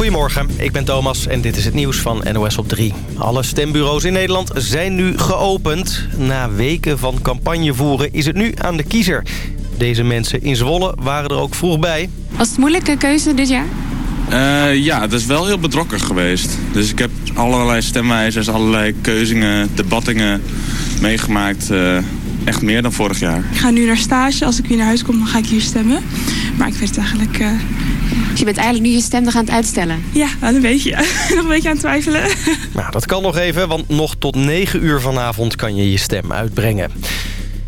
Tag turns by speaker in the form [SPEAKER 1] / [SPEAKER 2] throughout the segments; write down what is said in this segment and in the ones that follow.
[SPEAKER 1] Goedemorgen, ik ben Thomas en dit is het nieuws van NOS op 3. Alle stembureaus in Nederland zijn nu geopend. Na weken van campagne voeren is het nu aan de kiezer. Deze mensen in Zwolle waren er ook vroeg bij.
[SPEAKER 2] Was het moeilijke keuze dit jaar?
[SPEAKER 3] Uh, ja, het is wel heel bedrokken geweest. Dus ik heb allerlei stemwijzers, allerlei keuzingen, debattingen meegemaakt. Uh, echt meer dan vorig jaar.
[SPEAKER 4] Ik ga nu naar stage. Als ik weer naar huis kom, dan ga ik hier stemmen. Maar ik weet eigenlijk... Uh...
[SPEAKER 2] Dus je bent eigenlijk nu je stem nog aan het uitstellen?
[SPEAKER 4] Ja, wel een beetje. nog een beetje aan het twijfelen.
[SPEAKER 1] Nou, dat kan nog even, want nog tot 9 uur vanavond kan je je stem uitbrengen.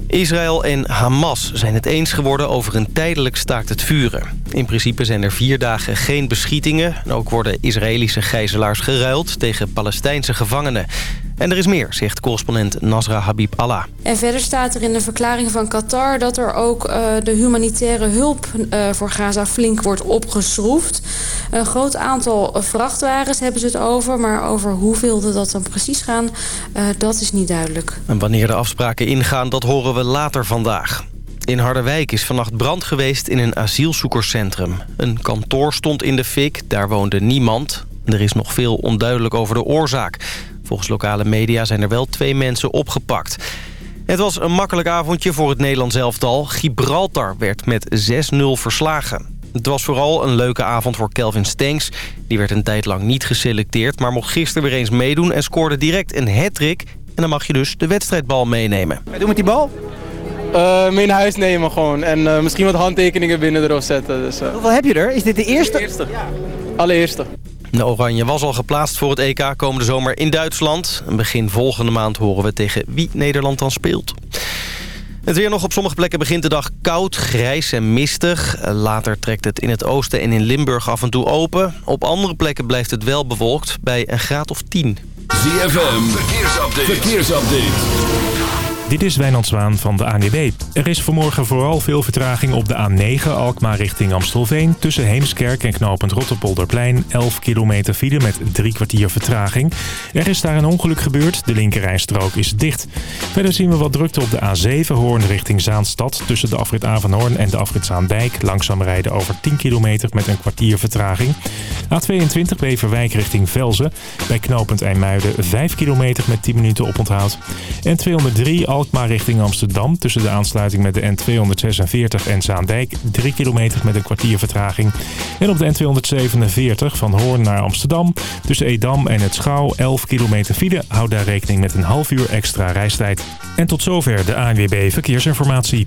[SPEAKER 1] Israël en Hamas zijn het eens geworden over een tijdelijk staakt het vuren. In principe zijn er vier dagen geen beschietingen. En ook worden Israëlische gijzelaars geruild tegen Palestijnse gevangenen. En er is meer, zegt correspondent Nasra Habib Allah.
[SPEAKER 5] En verder staat er in de verklaring van Qatar... dat er ook uh, de humanitaire hulp uh, voor Gaza flink wordt opgeschroefd. Een groot aantal vrachtwagens hebben ze het over... maar over hoeveel dat dan precies gaan, uh, dat is niet duidelijk.
[SPEAKER 1] En wanneer de afspraken ingaan, dat horen we later vandaag. In Harderwijk is vannacht brand geweest in een asielzoekerscentrum. Een kantoor stond in de fik, daar woonde niemand. Er is nog veel onduidelijk over de oorzaak. Volgens lokale media zijn er wel twee mensen opgepakt. Het was een makkelijk avondje voor het Nederlands elftal. Gibraltar werd met 6-0 verslagen. Het was vooral een leuke avond voor Kelvin Stenks. Die werd een tijd lang niet geselecteerd... maar mocht gisteren weer eens meedoen en scoorde direct een hat-trick. En dan mag je dus de wedstrijdbal meenemen.
[SPEAKER 6] Wat doe met die bal?
[SPEAKER 7] Uh, mee naar huis nemen gewoon. En uh, misschien wat handtekeningen binnen erop zetten. Dus, uh...
[SPEAKER 6] Hoeveel heb je er? Is dit de eerste?
[SPEAKER 7] De eerste. Ja. Allereerste.
[SPEAKER 1] De Oranje was al geplaatst voor het EK komende zomer in Duitsland. Begin volgende maand horen we tegen wie Nederland dan speelt. Het weer nog op sommige plekken begint de dag koud, grijs en mistig. Later trekt het in het oosten en in Limburg af en toe open. Op andere plekken blijft het wel bewolkt bij een graad of 10.
[SPEAKER 8] ZFM, verkeersupdate. verkeersupdate.
[SPEAKER 9] Dit is Wijnand Zwaan van de ANWB. Er is vanmorgen vooral veel vertraging op de A9 Alkmaar richting Amstelveen. Tussen Heemskerk en knooppunt Rotterpolderplein. 11 kilometer file met drie kwartier vertraging. Er is daar een ongeluk gebeurd. De linkerrijstrook is dicht. Verder zien we wat drukte op de A7 Hoorn richting Zaanstad. Tussen de afrit Avanhoorn en de afrit Zaandijk. Langzaam rijden over 10 kilometer met een kwartier vertraging. A22 Beverwijk richting Velzen. Bij knooppunt IJmuiden 5 kilometer met 10 minuten oponthoud. En 203 Alkmaar richting Amsterdam. Tussen de aansluiting met de N246 en Zaandijk. 3 kilometer met een kwartier vertraging. En op de N247 van Hoorn naar Amsterdam. Tussen Edam en het Schouw 11 kilometer file. Houd daar rekening met een half uur extra reistijd. En tot zover de ANWB Verkeersinformatie.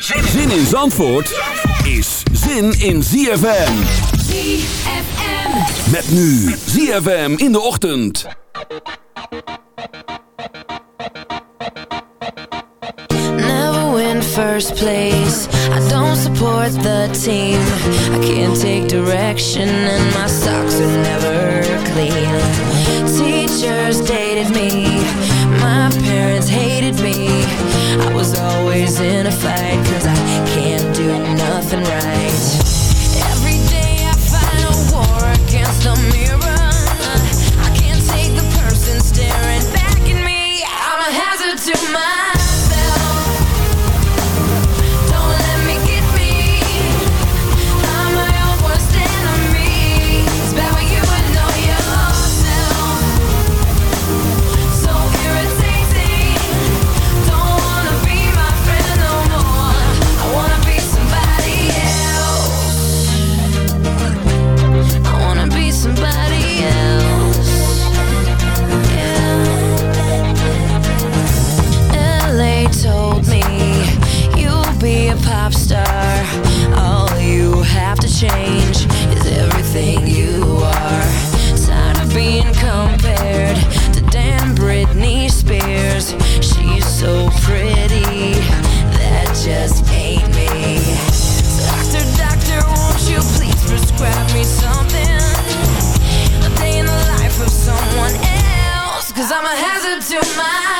[SPEAKER 8] Zin in Zandvoort is zin in ZFM.
[SPEAKER 10] ZFM.
[SPEAKER 8] Met nu ZFM in de ochtend.
[SPEAKER 10] Never win first place. I don't support the team. I can't take direction and my socks are never clean. Teachers dated me. I was always in a fight cause I can't do nothing right. Hazard to myself.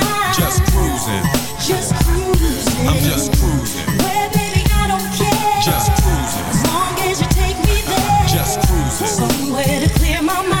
[SPEAKER 11] Just cruising.
[SPEAKER 12] Just cruising.
[SPEAKER 11] I'm just cruising.
[SPEAKER 12] Well, baby, I don't care.
[SPEAKER 11] Just cruising.
[SPEAKER 12] As long as you take me there.
[SPEAKER 11] Just cruising.
[SPEAKER 12] Somewhere to clear my mind.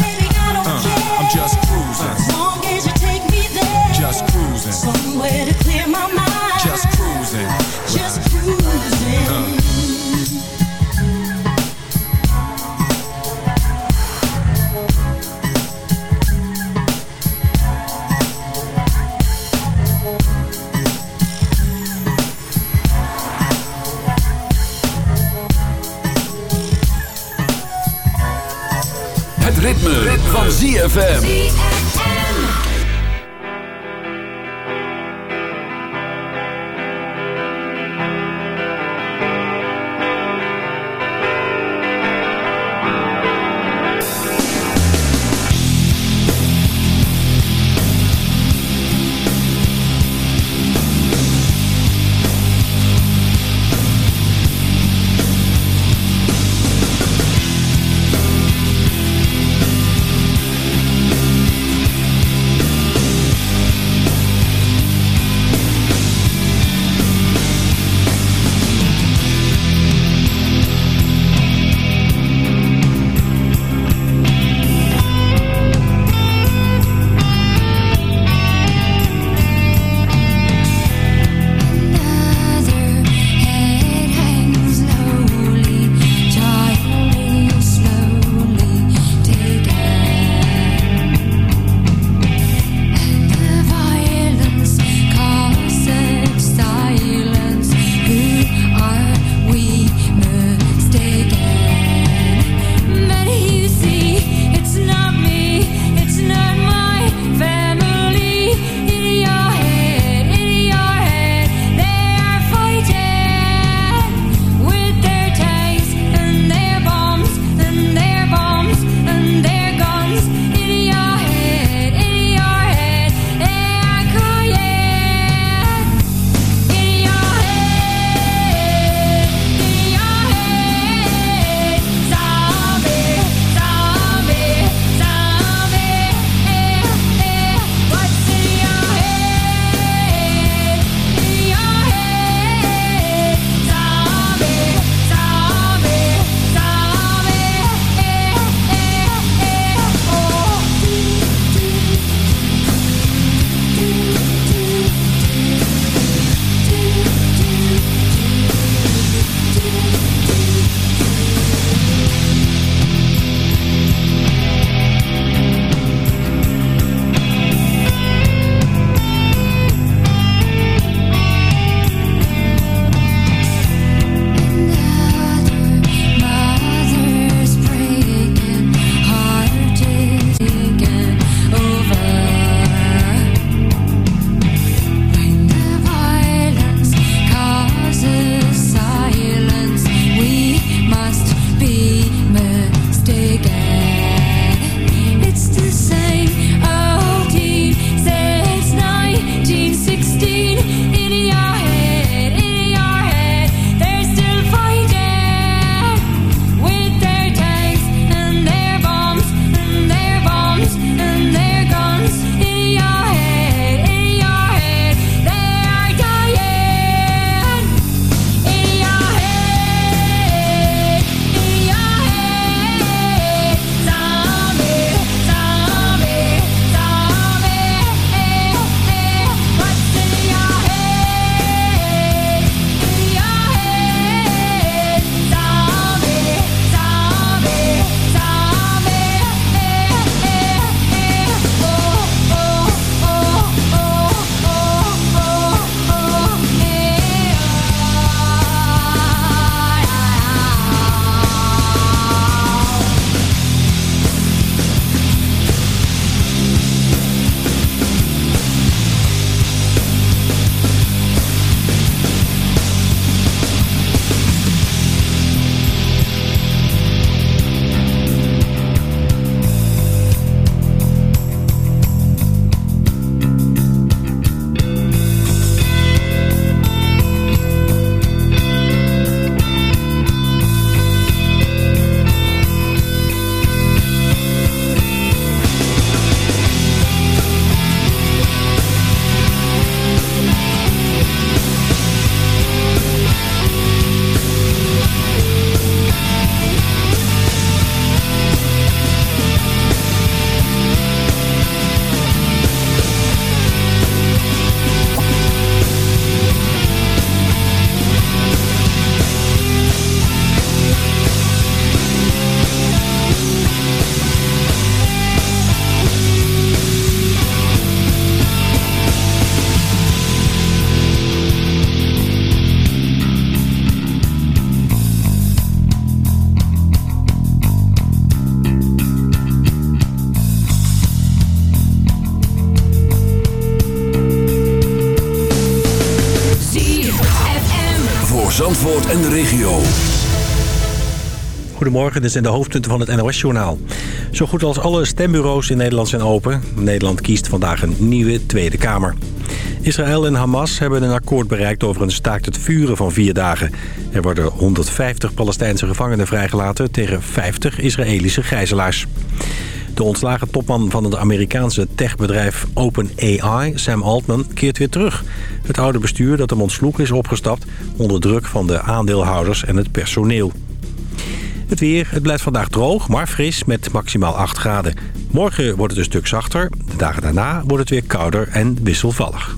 [SPEAKER 8] ritme, van ZFM. en de regio.
[SPEAKER 13] Goedemorgen, dit zijn de hoofdpunten van het NOS-journaal. Zo goed als alle stembureaus in Nederland zijn open. Nederland kiest vandaag een nieuwe Tweede Kamer. Israël en Hamas hebben een akkoord bereikt over een staakt het vuren van vier dagen. Er worden 150 Palestijnse gevangenen vrijgelaten tegen 50 Israëlische gijzelaars. De ontslagen topman van het Amerikaanse techbedrijf OpenAI, Sam Altman, keert weer terug. Het oude bestuur dat hem ontsloeg is opgestapt onder druk van de aandeelhouders en het personeel. Het weer, het blijft vandaag droog, maar fris met maximaal 8 graden. Morgen wordt het een stuk zachter, de dagen daarna wordt het weer kouder en wisselvallig.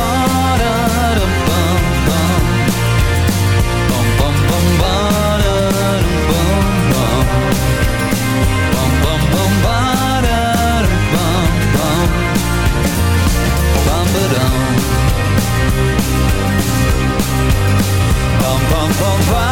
[SPEAKER 10] van, van, van.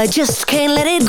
[SPEAKER 10] I
[SPEAKER 14] just can't let it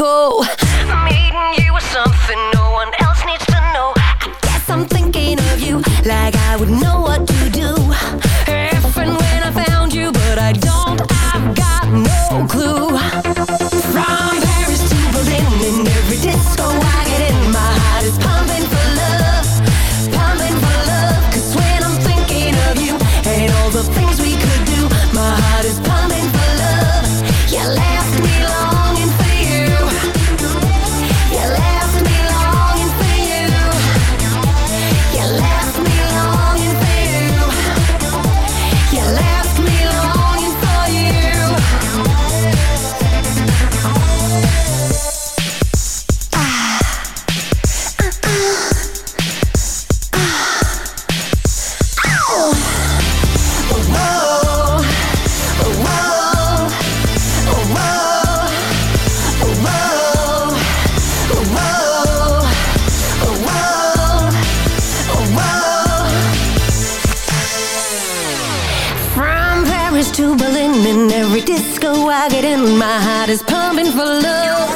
[SPEAKER 14] disco I get in, my heart is pumping for love,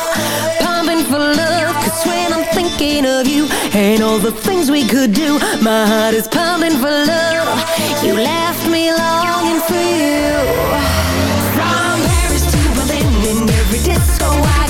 [SPEAKER 14] pumping for love. Cause when I'm thinking of you and all the things we could do, my heart is pumping for love. You left me
[SPEAKER 10] longing for you. From Paris to Berlin, in every disco I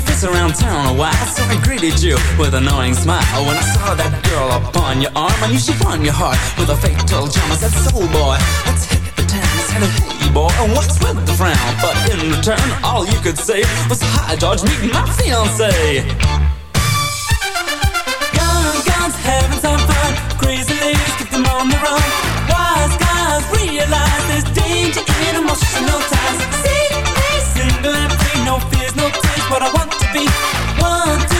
[SPEAKER 15] your face around town a while, so I greeted you with an annoying smile. When I saw that girl upon your arm, I knew she'd won your heart with a fatal charm. I said, soul boy, let's hit said, hey boy, and what's with the frown? But in return, all you could say was, hi George, meet my fiance. Guns, guns, having some fun. Crazy ladies, keep them on the run. Wise guys realize there's danger in emotional ties. See single and free, no fears, no tears. What I want to be. One, two,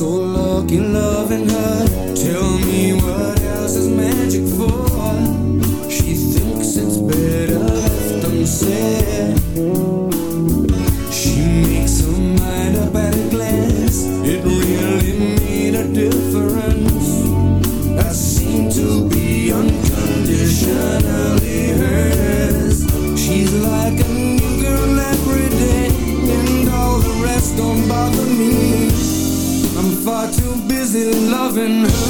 [SPEAKER 10] so lucky loving her.
[SPEAKER 16] Tell me what else is meant. loving her